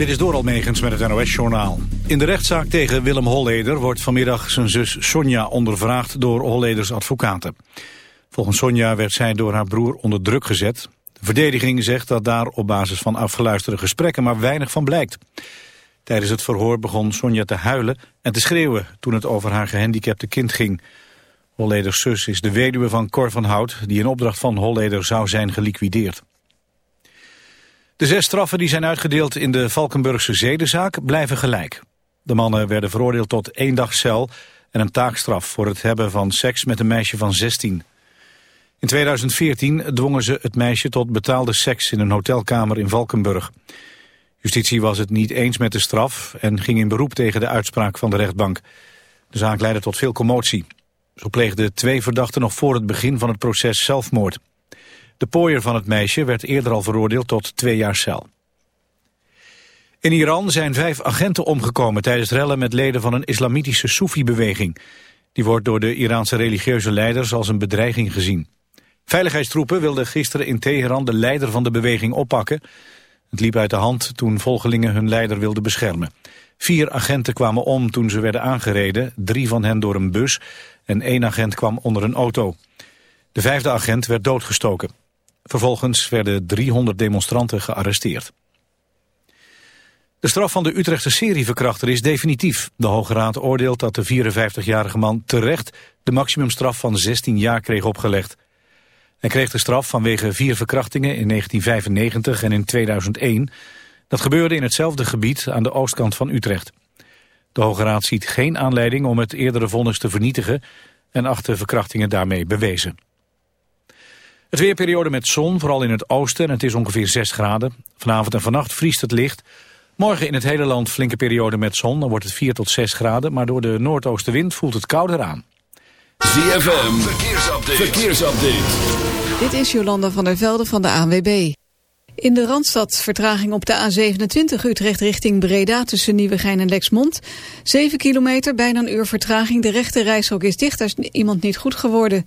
Dit is door Almegens met het NOS-journaal. In de rechtszaak tegen Willem Holleder wordt vanmiddag zijn zus Sonja ondervraagd door Holleders advocaten. Volgens Sonja werd zij door haar broer onder druk gezet. De verdediging zegt dat daar op basis van afgeluisterde gesprekken maar weinig van blijkt. Tijdens het verhoor begon Sonja te huilen en te schreeuwen toen het over haar gehandicapte kind ging. Holleders zus is de weduwe van Cor van Hout die in opdracht van Holleder zou zijn geliquideerd. De zes straffen die zijn uitgedeeld in de Valkenburgse zedenzaak blijven gelijk. De mannen werden veroordeeld tot één dag cel en een taakstraf voor het hebben van seks met een meisje van 16. In 2014 dwongen ze het meisje tot betaalde seks in een hotelkamer in Valkenburg. Justitie was het niet eens met de straf en ging in beroep tegen de uitspraak van de rechtbank. De zaak leidde tot veel commotie. Zo pleegden twee verdachten nog voor het begin van het proces zelfmoord. De pooier van het meisje werd eerder al veroordeeld tot twee jaar cel. In Iran zijn vijf agenten omgekomen tijdens rellen met leden van een islamitische Soefi-beweging. Die wordt door de Iraanse religieuze leiders als een bedreiging gezien. Veiligheidstroepen wilden gisteren in Teheran de leider van de beweging oppakken. Het liep uit de hand toen volgelingen hun leider wilden beschermen. Vier agenten kwamen om toen ze werden aangereden, drie van hen door een bus en één agent kwam onder een auto. De vijfde agent werd doodgestoken. Vervolgens werden 300 demonstranten gearresteerd. De straf van de Utrechtse serieverkrachter is definitief. De Hoge Raad oordeelt dat de 54-jarige man terecht de maximumstraf van 16 jaar kreeg opgelegd. Hij kreeg de straf vanwege vier verkrachtingen in 1995 en in 2001. Dat gebeurde in hetzelfde gebied aan de oostkant van Utrecht. De Hoge Raad ziet geen aanleiding om het eerdere vonnis te vernietigen en acht de verkrachtingen daarmee bewezen. Het weerperiode met zon, vooral in het oosten, en het is ongeveer 6 graden. Vanavond en vannacht vriest het licht. Morgen in het hele land flinke periode met zon, dan wordt het 4 tot 6 graden. Maar door de noordoostenwind voelt het kouder aan. ZFM, verkeersupdate. verkeersupdate. Dit is Jolanda van der Velde van de ANWB. In de Randstad vertraging op de A27 Utrecht richting Breda tussen Nieuwegein en Lexmond. 7 kilometer, bijna een uur vertraging. De rechte reishok is dicht, daar is iemand niet goed geworden.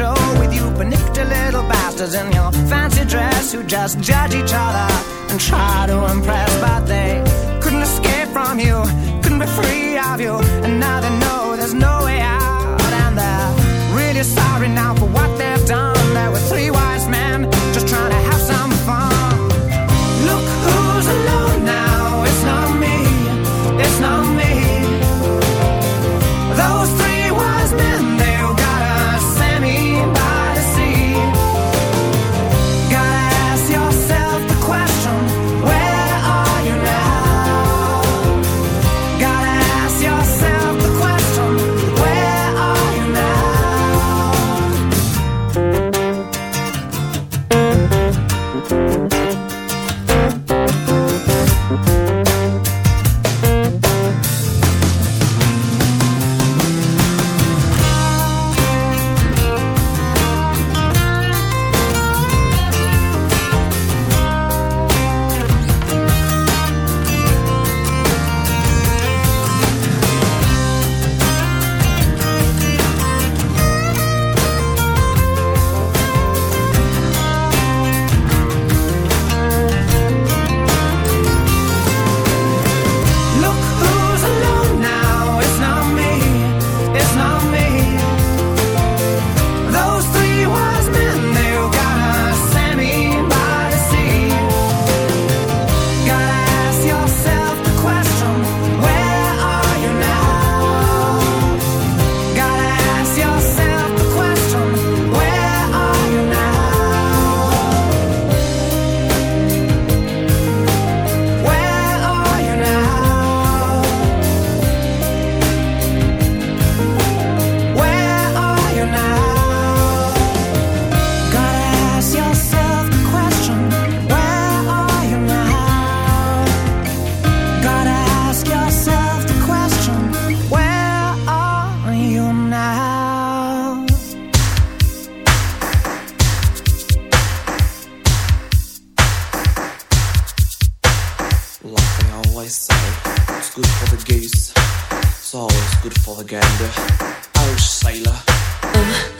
show with you panicked little bastards in your fancy dress who just judge each other and try to impress, but they couldn't escape from you, couldn't be free of you, and now they know there's no way out, and they're really sorry now. good for the geese, soul's good for the gander, Irish sailor. Um.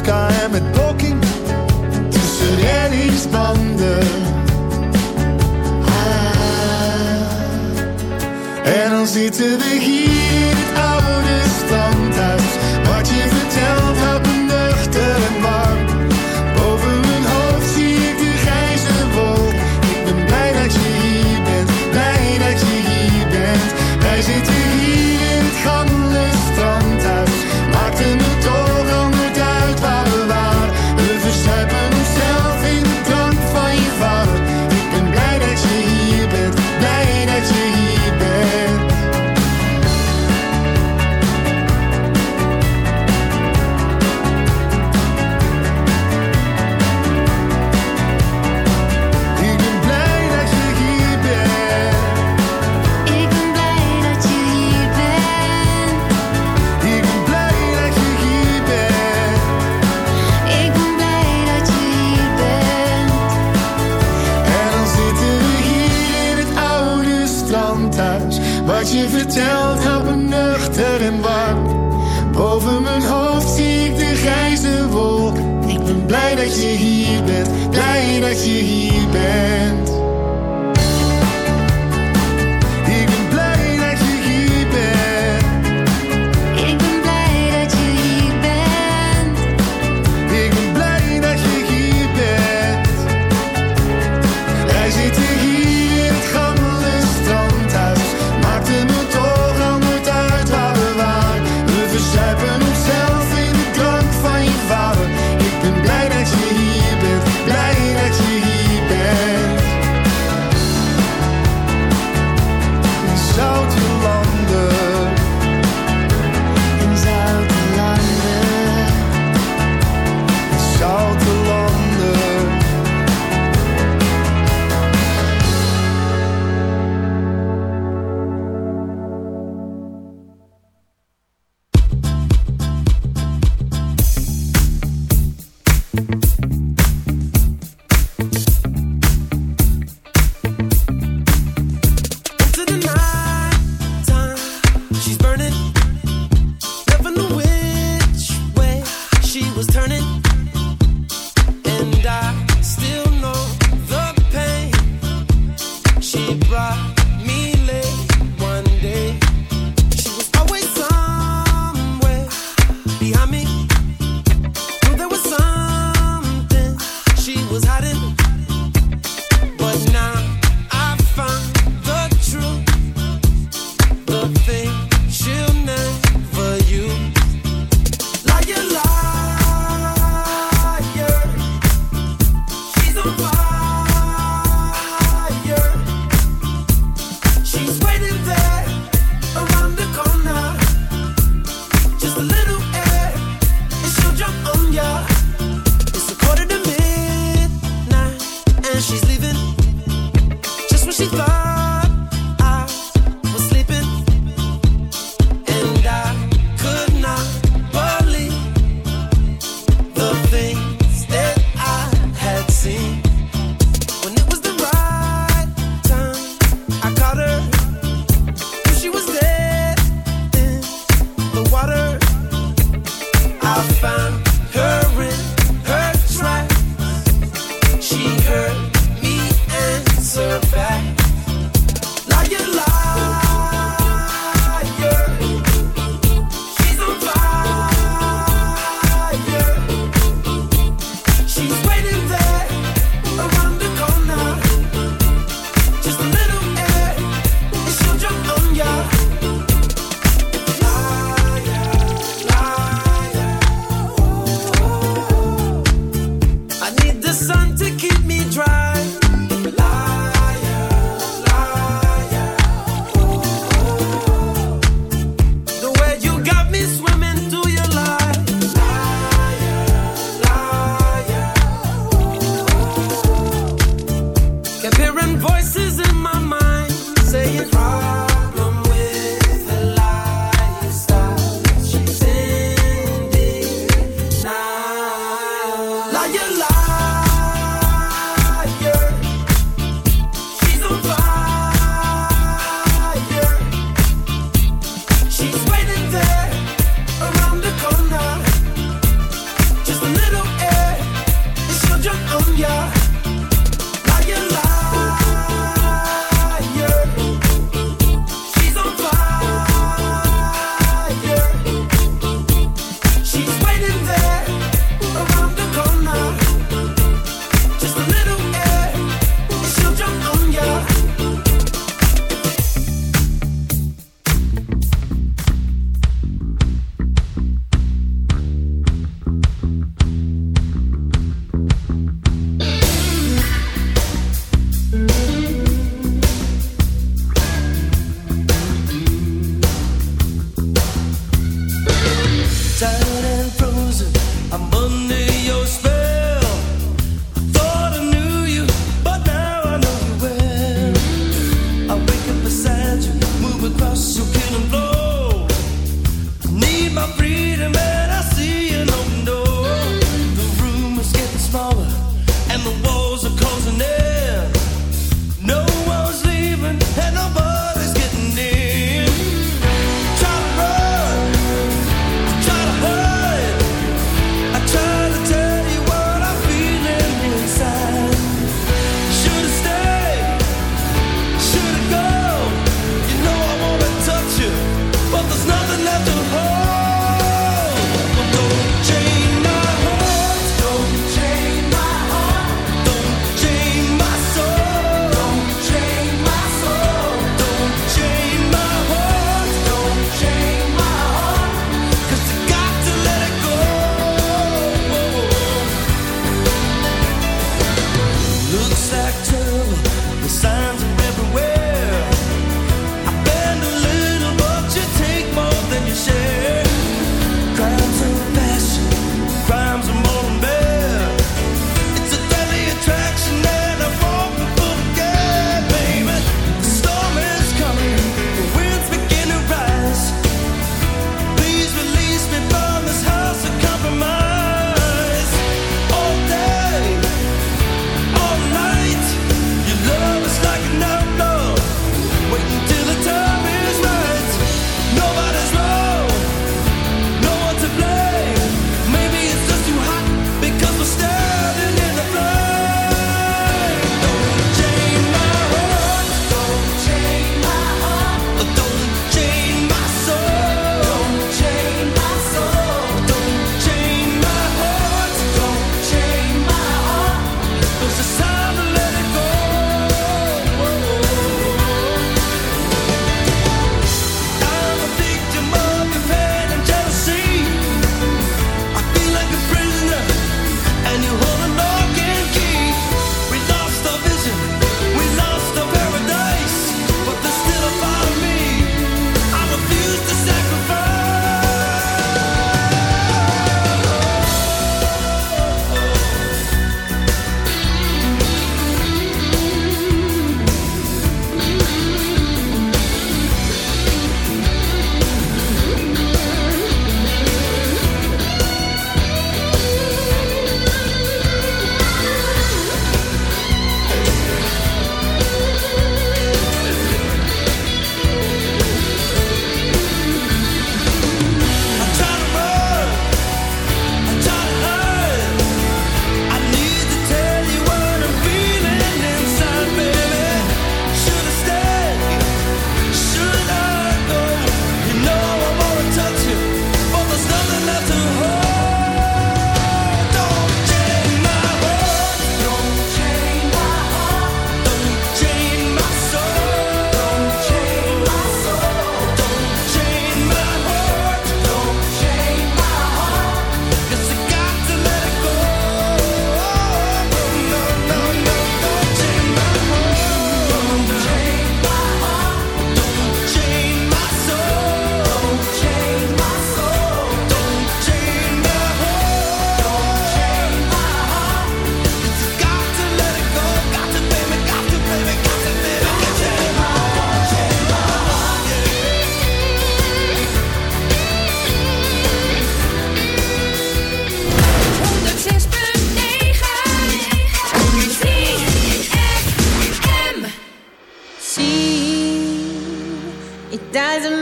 en met poking tussen reddingsbanden. Ah. En dan zitten we hier. I need the sun to keep me dry.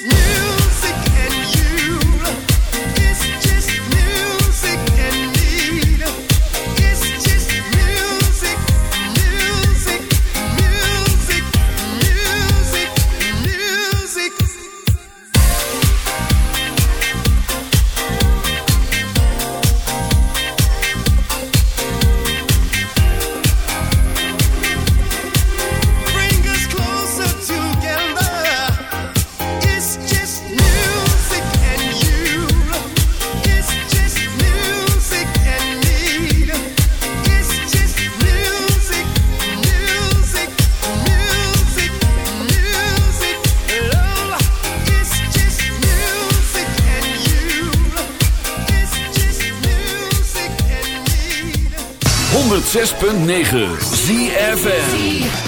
New 106.9 ZFM.